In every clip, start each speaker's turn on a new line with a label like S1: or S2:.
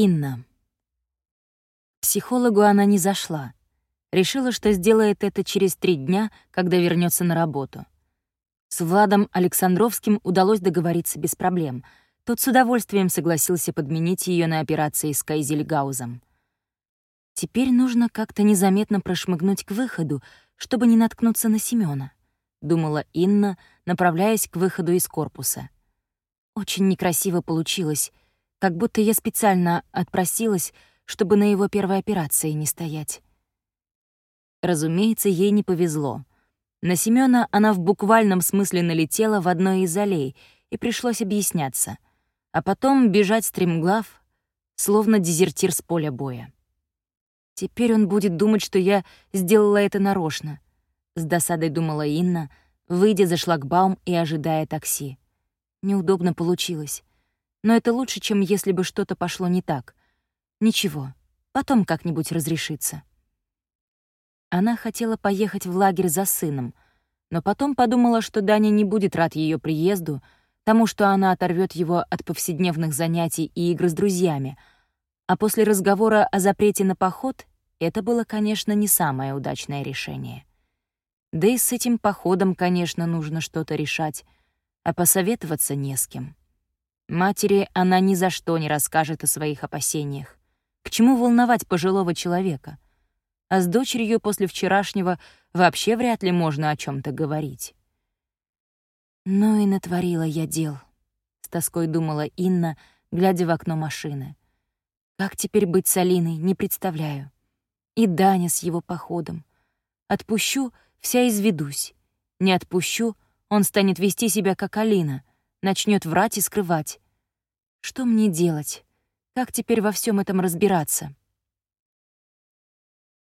S1: Инна. Психологу она не зашла. Решила, что сделает это через три дня, когда вернется на работу. С Владом Александровским удалось договориться без проблем. Тот с удовольствием согласился подменить ее на операции с Кайзельгаузом. Теперь нужно как-то незаметно прошмыгнуть к выходу, чтобы не наткнуться на Семёна, думала Инна, направляясь к выходу из корпуса. Очень некрасиво получилось — как будто я специально отпросилась, чтобы на его первой операции не стоять. Разумеется, ей не повезло. На Семёна она в буквальном смысле налетела в одной из аллей, и пришлось объясняться. А потом бежать стремглав, словно дезертир с поля боя. Теперь он будет думать, что я сделала это нарочно. С досадой думала Инна, выйдя за шлагбаум и ожидая такси. Неудобно получилось но это лучше, чем если бы что-то пошло не так. Ничего, потом как-нибудь разрешится. Она хотела поехать в лагерь за сыном, но потом подумала, что Даня не будет рад ее приезду, тому, что она оторвет его от повседневных занятий и игр с друзьями, а после разговора о запрете на поход это было, конечно, не самое удачное решение. Да и с этим походом, конечно, нужно что-то решать, а посоветоваться не с кем. Матери она ни за что не расскажет о своих опасениях. К чему волновать пожилого человека? А с дочерью после вчерашнего вообще вряд ли можно о чем то говорить. «Ну и натворила я дел», — с тоской думала Инна, глядя в окно машины. «Как теперь быть с Алиной, не представляю. И Даня с его походом. Отпущу — вся изведусь. Не отпущу — он станет вести себя как Алина, начнет врать и скрывать. Что мне делать? Как теперь во всем этом разбираться?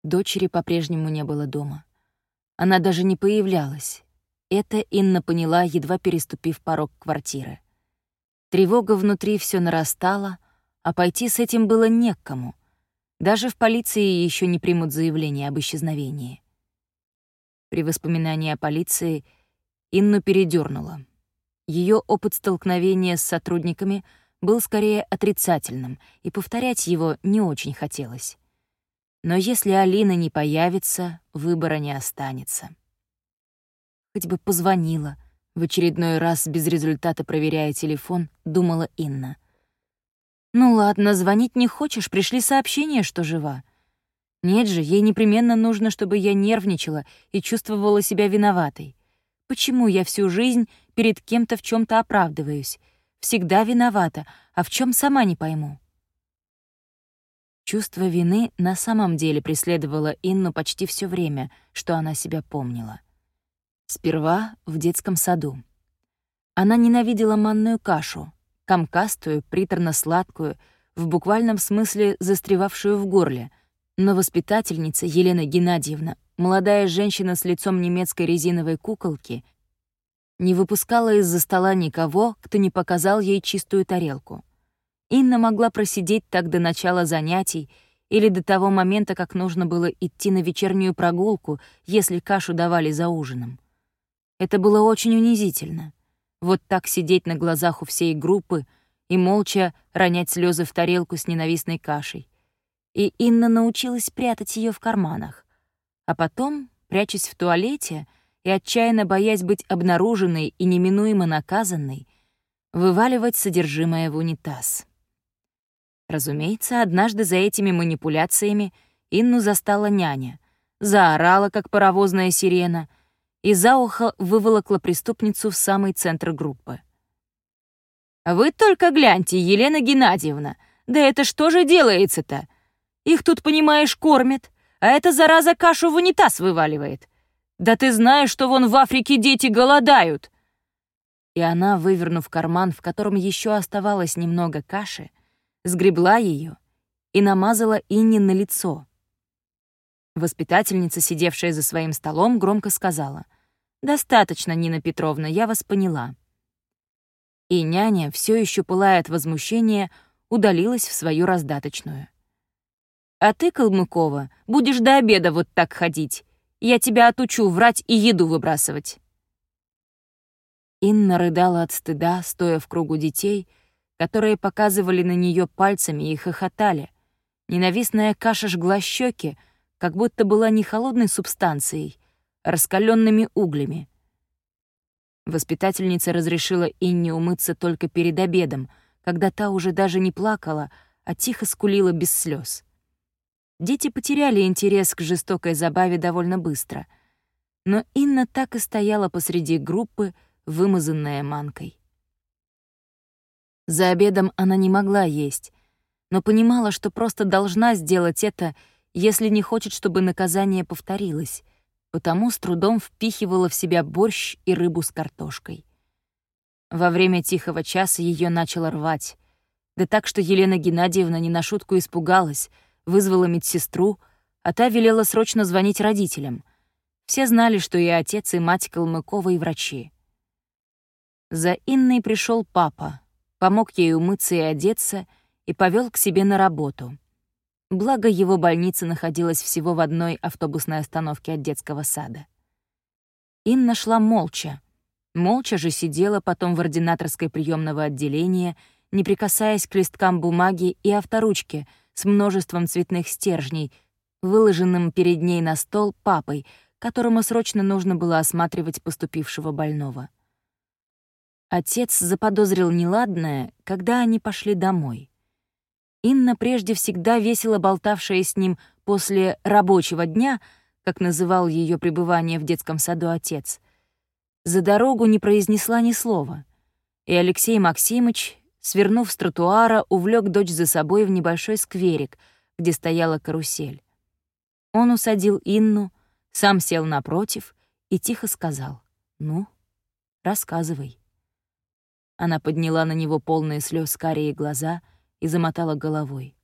S1: Дочери по-прежнему не было дома. Она даже не появлялась. Это Инна поняла, едва переступив порог квартиры. Тревога внутри все нарастала, а пойти с этим было не к кому. Даже в полиции еще не примут заявление об исчезновении. При воспоминании о полиции Инну передернула. Ее опыт столкновения с сотрудниками был скорее отрицательным, и повторять его не очень хотелось. Но если Алина не появится, выбора не останется. Хоть бы позвонила, в очередной раз без результата проверяя телефон, думала Инна. «Ну ладно, звонить не хочешь, пришли сообщения, что жива. Нет же, ей непременно нужно, чтобы я нервничала и чувствовала себя виноватой. Почему я всю жизнь перед кем-то в чем то оправдываюсь? Всегда виновата, а в чем сама не пойму. Чувство вины на самом деле преследовало Инну почти все время, что она себя помнила. Сперва в детском саду. Она ненавидела манную кашу, комкастую, приторно-сладкую, в буквальном смысле застревавшую в горле, но воспитательница Елена Геннадьевна молодая женщина с лицом немецкой резиновой куколки не выпускала из-за стола никого, кто не показал ей чистую тарелку. Инна могла просидеть так до начала занятий или до того момента, как нужно было идти на вечернюю прогулку, если кашу давали за ужином. Это было очень унизительно. Вот так сидеть на глазах у всей группы и молча ронять слезы в тарелку с ненавистной кашей. И Инна научилась прятать ее в карманах а потом, прячась в туалете и отчаянно боясь быть обнаруженной и неминуемо наказанной, вываливать содержимое в унитаз. Разумеется, однажды за этими манипуляциями Инну застала няня, заорала, как паровозная сирена, и за ухо выволокла преступницу в самый центр группы. «Вы только гляньте, Елена Геннадьевна, да это что же делается-то? Их тут, понимаешь, кормят, а эта зараза кашу в унитаз вываливает. Да ты знаешь, что вон в Африке дети голодают!» И она, вывернув карман, в котором еще оставалось немного каши, сгребла ее и намазала Инне на лицо. Воспитательница, сидевшая за своим столом, громко сказала, «Достаточно, Нина Петровна, я вас поняла». И няня, все еще пылая от возмущения, удалилась в свою раздаточную. А ты, Калмыкова, будешь до обеда вот так ходить. Я тебя отучу врать и еду выбрасывать». Инна рыдала от стыда, стоя в кругу детей, которые показывали на нее пальцами и хохотали. Ненавистная каша жгла щеки, как будто была не холодной субстанцией, а раскаленными углями. Воспитательница разрешила Инне умыться только перед обедом, когда та уже даже не плакала, а тихо скулила без слез. Дети потеряли интерес к жестокой забаве довольно быстро. Но Инна так и стояла посреди группы, вымазанная манкой. За обедом она не могла есть, но понимала, что просто должна сделать это, если не хочет, чтобы наказание повторилось, потому с трудом впихивала в себя борщ и рыбу с картошкой. Во время тихого часа ее начало рвать, да так, что Елена Геннадьевна не на шутку испугалась — вызвала медсестру, а та велела срочно звонить родителям. Все знали, что и отец, и мать Калмыкова, и врачи. За Инной пришел папа, помог ей умыться и одеться и повел к себе на работу. Благо, его больница находилась всего в одной автобусной остановке от детского сада. Инна шла молча. Молча же сидела потом в ординаторской приемного отделения, не прикасаясь к листкам бумаги и авторучке — с множеством цветных стержней, выложенным перед ней на стол папой, которому срочно нужно было осматривать поступившего больного. Отец заподозрил неладное, когда они пошли домой. Инна, прежде всегда весело болтавшая с ним после рабочего дня, как называл ее пребывание в детском саду отец, за дорогу не произнесла ни слова, и Алексей Максимыч свернув с тротуара, увлек дочь за собой в небольшой скверик, где стояла карусель. Он усадил Инну, сам сел напротив и тихо сказал «Ну, рассказывай». Она подняла на него полные слез карие глаза и замотала головой.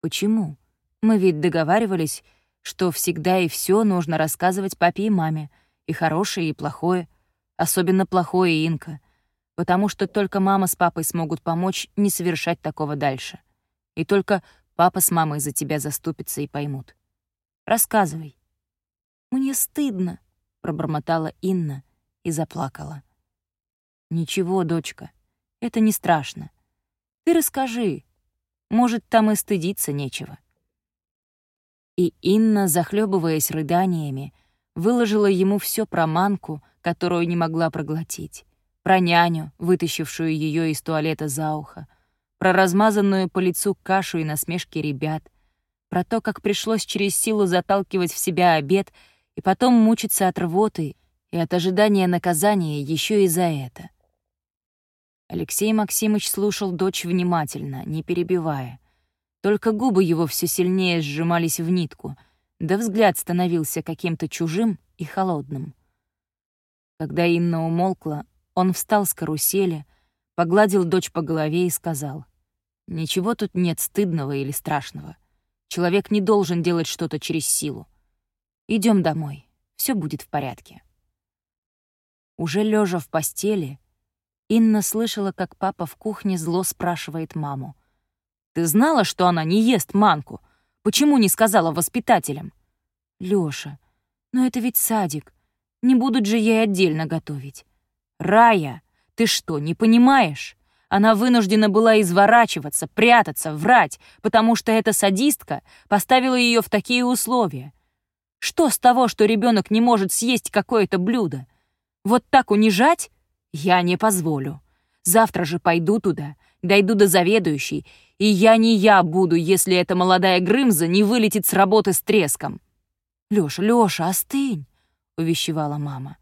S1: «Почему? Мы ведь договаривались, что всегда и все нужно рассказывать папе и маме, и хорошее, и плохое, особенно плохое Инка — потому что только мама с папой смогут помочь не совершать такого дальше. И только папа с мамой за тебя заступятся и поймут. Рассказывай. «Мне стыдно», — пробормотала Инна и заплакала. «Ничего, дочка, это не страшно. Ты расскажи. Может, там и стыдиться нечего». И Инна, захлебываясь рыданиями, выложила ему все про манку, которую не могла проглотить про няню, вытащившую ее из туалета за ухо, про размазанную по лицу кашу и насмешки ребят, про то, как пришлось через силу заталкивать в себя обед и потом мучиться от рвоты и от ожидания наказания еще и за это. Алексей Максимыч слушал дочь внимательно, не перебивая. Только губы его все сильнее сжимались в нитку, да взгляд становился каким-то чужим и холодным. Когда Инна умолкла, он встал с карусели, погладил дочь по голове и сказал, «Ничего тут нет стыдного или страшного. Человек не должен делать что-то через силу. Идем домой, все будет в порядке». Уже лежа в постели, Инна слышала, как папа в кухне зло спрашивает маму. «Ты знала, что она не ест манку? Почему не сказала воспитателям?» «Лёша, но это ведь садик. Не будут же ей отдельно готовить. «Рая, ты что, не понимаешь? Она вынуждена была изворачиваться, прятаться, врать, потому что эта садистка поставила ее в такие условия. Что с того, что ребенок не может съесть какое-то блюдо? Вот так унижать? Я не позволю. Завтра же пойду туда, дойду до заведующей, и я не я буду, если эта молодая Грымза не вылетит с работы с треском. «Лёша, Лёша, остынь!» — увещевала мама.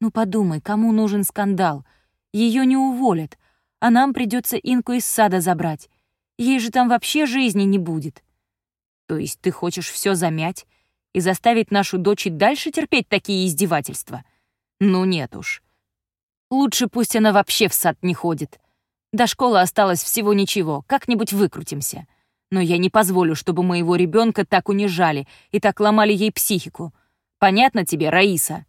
S1: Ну подумай, кому нужен скандал? Ее не уволят, а нам придется Инку из сада забрать. Ей же там вообще жизни не будет. То есть ты хочешь все замять и заставить нашу дочь и дальше терпеть такие издевательства? Ну нет уж. Лучше пусть она вообще в сад не ходит. До школы осталось всего ничего, как-нибудь выкрутимся. Но я не позволю, чтобы моего ребенка так унижали и так ломали ей психику. Понятно тебе, Раиса?»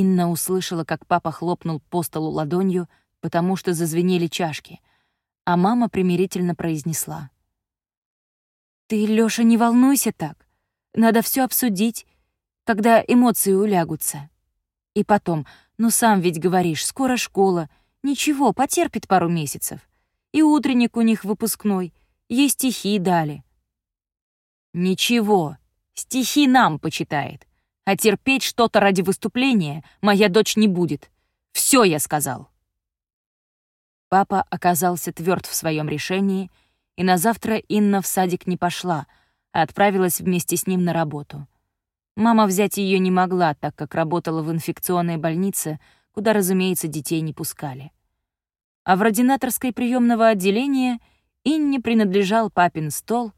S1: Инна услышала, как папа хлопнул по столу ладонью, потому что зазвенели чашки, а мама примирительно произнесла. «Ты, Лёша, не волнуйся так. Надо все обсудить, когда эмоции улягутся. И потом, ну сам ведь говоришь, скоро школа, Ничего, потерпит пару месяцев. И утренник у них выпускной, ей стихи дали. Ничего, стихи нам почитает. А терпеть что-то ради выступления моя дочь не будет. Все я сказал. Папа оказался тверд в своем решении, и на завтра Инна в садик не пошла, а отправилась вместе с ним на работу. Мама взять ее не могла, так как работала в инфекционной больнице, куда, разумеется, детей не пускали. А в ординаторской приемного отделения Инне принадлежал папин стол,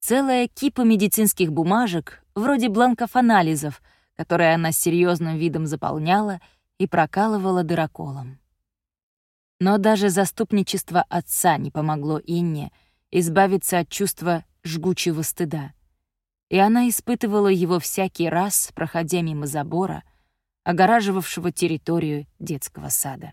S1: целая кипа медицинских бумажек, вроде бланков анализов, которые она с серьезным видом заполняла и прокалывала дыроколом. Но даже заступничество отца не помогло Инне избавиться от чувства жгучего стыда и она испытывала его всякий раз, проходя мимо забора, огораживавшего территорию детского сада.